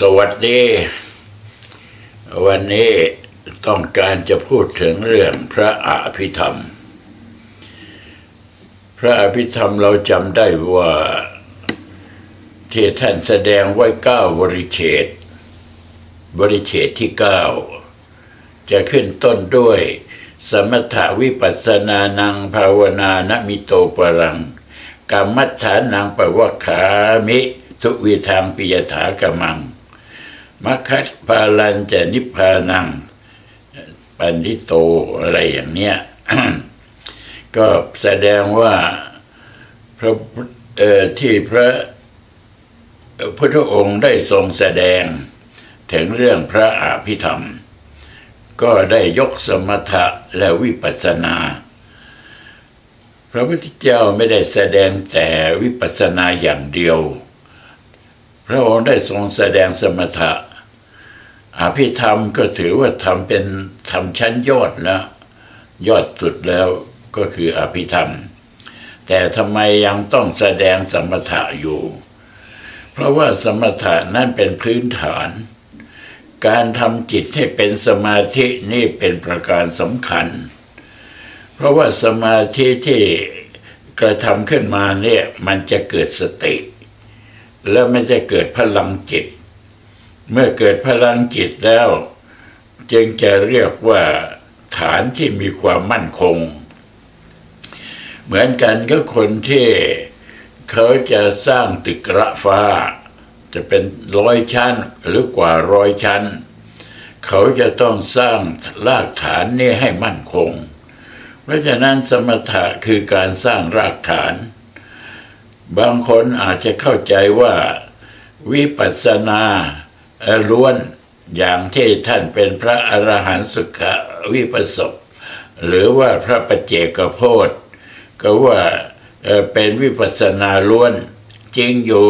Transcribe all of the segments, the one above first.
สวัสดี วันนี้ต้องการจะพูดถึงเรื่องพระอภิธรรม พระอภิธรรมเราจำได้ว่าที่ท่านแสดงไว้เก้าบริเฉดบริเฉดที่เก้าจะขึ้นต้นด้วย สมถาวิปัสสนานังภาวนานมิโตปรังกรรมัฏฐานังปวะขามิทุวิทางปิยถากมัง มัคคัพาลันจะนิพพานังปันิโตอะไรอย่างเนี้ยก็แสดงว่าพระที่พระพุทธองค์ได้ทรงแสดงถึงเรื่องพระอภิธรรม ก็ได้ยกสมถะและวิปัสสนา พระพุทธเจ้าไม่ได้แสดงแต่วิปัสสนาอย่างเดียว พระองค์ได้ทรงแสดงสมถะ อภิธรรมก็ถือว่าทำเป็นทำชั้นยอดแล้ว ยอดสุดแล้วก็คืออภิธรรม แต่ทำไมยังต้องแสดงสมถะอยู่ เพราะว่าสมถะนั่นเป็นพื้นฐาน การทำจิตให้เป็นสมาธินี่เป็นประการสำคัญ เพราะว่าสมาธิที่กระทำขึ้นมาเนี่ยมันจะเกิดสติ แล้วไม่จะเกิดพลังจิต เมื่อเกิดพลังจิตแล้ว จึงจะเรียกว่าฐานที่มีความมั่นคง เหมือนกันก็คนที่เขาจะสร้างตึกระฟ้า จะเป็นร้อยชั้นหรือกว่าร้อยชั้น เขาจะต้องสร้างรากฐานนี้ให้มั่นคง เพราะฉะนั้นสมถะคือการสร้างรากฐาน บางคนอาจจะเข้าใจว่าวิปัสสนาล้วนอย่างที่ท่านเป็นพระอรหันต์สุขวิปัสสกหรือว่าพระปเจกโพธก็ว่าเป็นวิปัสสนาล้วนจริงอยู่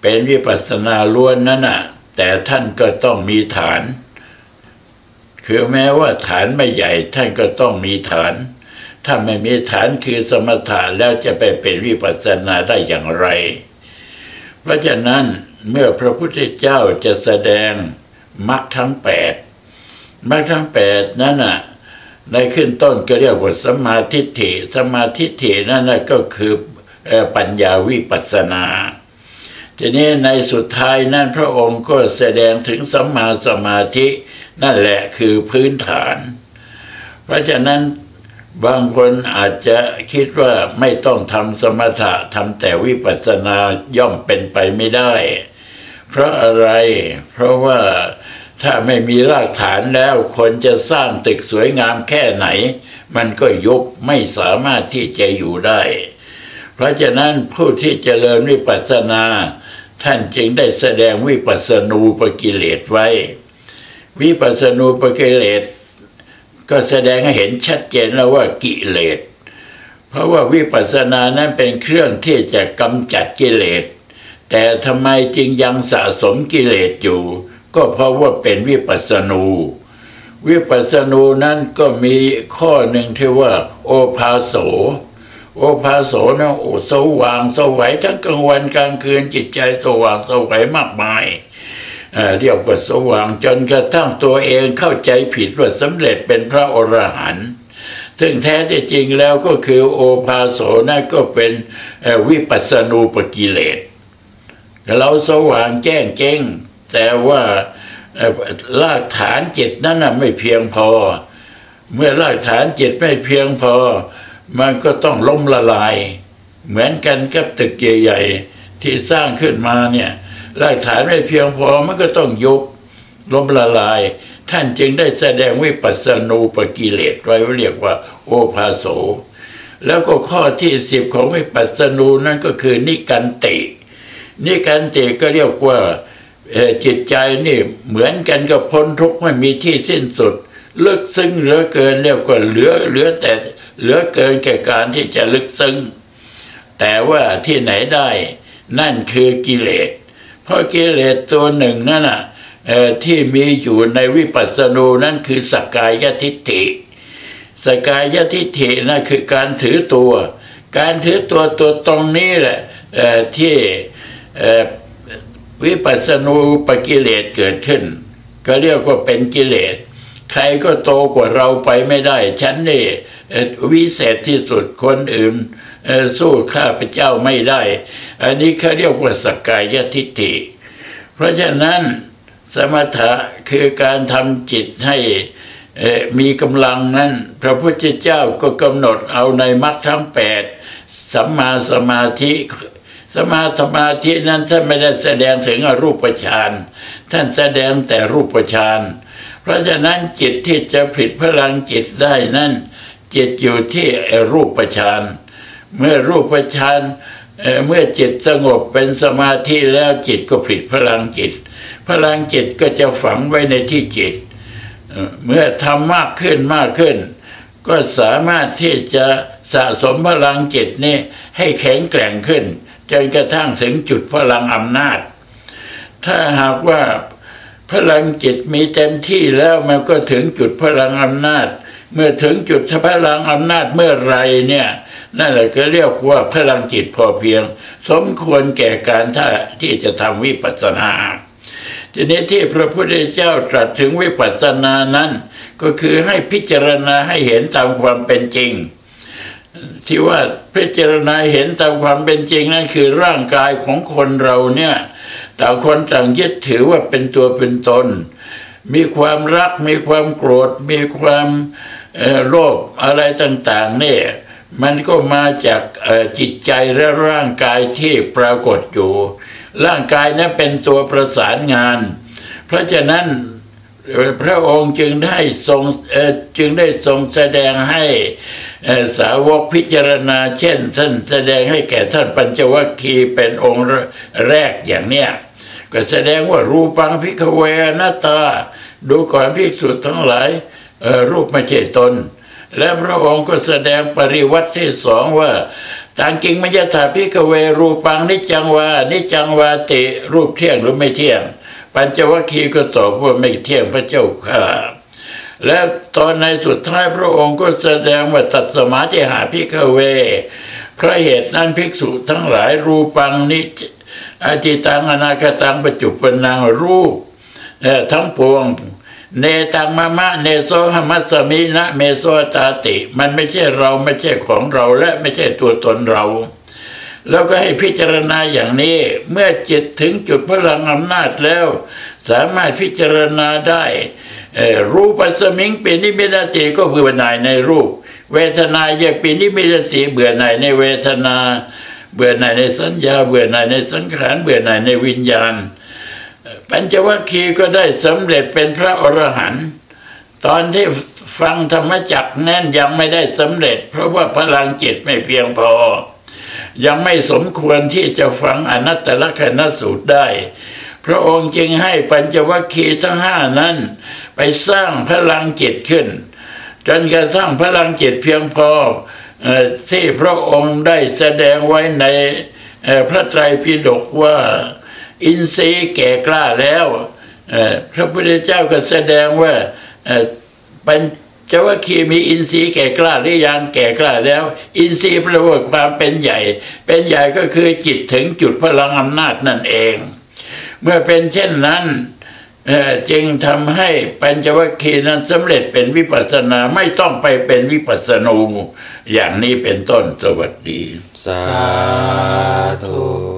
เป็นวิปัสสนาล้วนนั่นน่ะแต่ท่านก็ต้องมีฐาน คือแม้ว่าฐานไม่ใหญ่ท่านก็ต้องมีฐาน ถ้าไม่มีฐานคือสมถะแล้วจะไปเป็นวิปัสสนาได้อย่างไร เพราะฉะนั้นเมื่อพระพุทธเจ้าจะแสดงมรรคทั้งแปดมรรคทั้งแปดนั้นน่ะในขึ้นต้นก็เรียกว่าสมาธิฐิสมาธิฐินั่นน่ะก็คือปัญญาวิปัสสนา ทีนี้ในสุดท้ายนั้นพระองค์ก็แสดงถึงสัมมาสมาธิ นั่นแหละคือพื้นฐาน เพราะฉะนั้น บางคนอาจจะคิดว่าไม่ต้องทำสมถะทำแต่วิปัสสนาย่อมเป็นไปไม่ได้ เพราะอะไร เพราะว่าถ้าไม่มีรากฐานแล้วคนจะสร้างตึกสวยงามแค่ไหน มันก็ยุบไม่สามารถที่จะอยู่ได้ เพราะฉะนั้นผู้ที่เจริญวิปัสสนา ท่านจึงได้แสดงวิปัสสนูปกิเลสไว้ วิปัสสนูปกิเลส ก็แสดงให้เห็นชัดเจนแล้วว่ากิเลส เพราะว่าวิปัสสนานั้นเป็นเครื่องที่จะกำจัดกิเลส แต่ทำไมจึงยังสะสมกิเลสอยู่ ก็เพราะว่าเป็นวิปัสสนู วิปัสสนูนั้นก็มีข้อหนึ่งที่ว่า โอภาโส โอภาโสนะโอสว่างสวัยทั้งกลางวันกลางคืนจิตใจสว่างสวัยมากมาย เรียกว่าสว่างจนกระทั่งตัวเองเข้าใจผิดว่าสำเร็จเป็นพระอรหันต์ซึ่งแท้ที่จริงแล้วก็คือโอภาโสนั่นก็เป็นวิปัสสนูปกิเลสเราสว่างแจ้งเจ้ง แต่ว่ารากฐานจิตนั้นไม่เพียงพอ เมื่อรากฐานจิตไม่เพียงพอ มันก็ต้องล้มละลาย เหมือนกันกับตึกใหญ่ๆที่สร้างขึ้นมาเนี่ย รากฐานไม่เพียงพอมันก็ต้องยุบล้มละลาย ท่านจึงได้แสดงวิปัสสนูปกิเลสไว้เรียกว่าโอภาโส แล้วก็ข้อที่สิบของวิปัสสนูนั่นก็คือนิกันติ นิกันติก็เรียกว่าจิตใจนี่เหมือนกันกับพ้นทุกข์ไม่มีที่สิ้นสุดลึกซึ้งเหลือเกินเรียกว่าเหลือเหลือแต่เหลือเกินแก่การที่จะลึกซึ้งแต่ว่าที่ไหนได้นั่นคือกิเลส เพราะกิเลสตัวหนึ่งนั่นน่ะที่มีอยู่ในวิปัสสนูนั่นคือสกายทิฏฐิ สกายทิฏฐินั่นคือการถือตัว การถือตัวตัวตรงนี้แหละที่วิปัสสนูปกิเลสเกิดขึ้น ก็เรียกว่าเป็นกิเลส ใครก็โตกว่าเราไปไม่ได้ ฉันนี่วิเศษที่สุดคนอื่น สู้ข้าพเจ้าไม่ได้ อันนี้เขาเรียกว่าสกกายทิฏฐิ เพราะฉะนั้นสมถะคือการทำจิตให้มีกำลังนั้น พระพุทธเจ้าก็กำหนดเอาในมรรคทั้งแปดสัมมาสมาธิสมาสมาธินั้นท่านไม่ได้แสดงถึงอรูปฌานท่านแสดงแต่รูปฌานเพราะฉะนั้นจิตที่จะผลิตพลังจิตได้นั้นจิตอยู่ที่รูปฌาน เมื่อรูปฌานเมื่อจิตสงบเป็นสมาธิแล้วจิตก็ผลิตพลังจิต พลังจิตก็จะฝังไว้ในที่จิต เมื่อทำมากขึ้นมากขึ้น ก็สามารถที่จะสะสมพลังจิตนี้ให้แข็งแกร่งขึ้น จนกระทั่งถึงจุดพลังอำนาจ ถ้าหากว่าพลังจิตมีเต็มที่แล้วมันก็ถึงจุดพลังอำนาจ เมื่อถึงจุดพลังอำนาจเมื่อไรเนี่ย นั่นแหละก็เรียกว่าพลังจิตพอเพียง สมควรแก่การถ้าที่จะทำวิปัสสนาทีนี้ที่พระพุทธเจ้าตรัสถึงวิปัสสนานั้น ก็คือให้พิจารณาให้เห็นตามความเป็นจริง ที่ว่าพิจารณาเห็นตามความเป็นจริงนั่นคือร่างกายของคนเราเนี่ยต่างคนต่างยึดถือว่าเป็นตัวเป็นตน มีความรักมีความโกรธ มีความโลภอะไรต่างๆเนี่ย มันก็มาจากจิตใจและร่างกายที่ปรากฏอยู่ ร่างกายนั้นเป็นตัวประสานงาน เพราะฉะนั้นพระองค์จึงได้ทรงจึงได้ทรงแสดงให้สาวกพิจารณา เช่นท่านแสดงให้แก่ท่านปัญจวัคคีย์เป็นองค์แรกอย่างเนี้ยก็แสดงว่ารูปังพิกเวนาตา ดูก่อนภิกษุทั้งหลายรูปไม่ใช่ตน และพระองค์ก็แสดงปริวัติที่สองว่าต่างกิงมัญถาพิกเวรูปังนิจังวานิจังวาติรูปเที่ยงหรือไม่เที่ยง ปัญจวัคคีย์ก็ตอบว่าไม่เที่ยงพระเจ้าค่ะ และตอนในสุดท้ายพระองค์ก็แสดงว่าตัดสมาธิหาพิกเว พระเหตุนั้นภิกษุทั้งหลายรูปังนิอาจิตังอนาคตังปัจจุปนังรูปทั้งปวง เนตังมะมะเนโซหมัสมินะเมโซตาติ มันไม่ใช่เราไม่ใช่ของเราและไม่ใช่ตัวตนเรา แล้วก็ให้พิจารณาอย่างนี้ เมื่อจิตถึงจุดพลังอำนาจแล้ว สามารถพิจารณาได้รูปัสมิงเป็นนิมิตติก็เบื่อหน่ายในรูป เวทนาเยปีนิมิตติเบื่อหน่ายในเวทนา เบื่อหน่ายในสัญญา เบื่อหน่ายในสังขารเบื่อหน่ายในวิญญาณ ปัญจวัคคีย์ก็ได้สำเร็จเป็นพระอรหันต์ตอนที่ฟังธรรมจักแน่นยังไม่ได้สำเร็จ เพราะว่าพลังจิตไม่เพียงพอ ยังไม่สมควรที่จะฟังอนัตตลกนสูตรได้ พระองค์จึงให้ปัญจวัคคีย์ทั้งห้านั้น ไปสร้างพลังจิตขึ้น จนกระทั่งพลังจิตเพียงพอที่พระองค์ได้แสดงไว้ในพระไตรปิฎกว่า อินทรีย์แก่กล้าแล้วพระพุทธเจ้าก็แสดงว่าปัญจว่าคีมีอินทรีย์แก่กล้าหรือยังแก่กล้าแล้ว อินทรีย์ประวัติความเป็นใหญ่ เป็นใหญ่ก็คือจิตถึงจุดพลังอำนาจนั่นเอง เมื่อเป็นเช่นนั้นจึงทำให้ปัญจวัคคีย์นั้นสำเร็จเป็นวิปัสสนาไม่ต้องไปเป็นวิปัสสนู อย่างนี้เป็นต้นสวัสดี สาธุ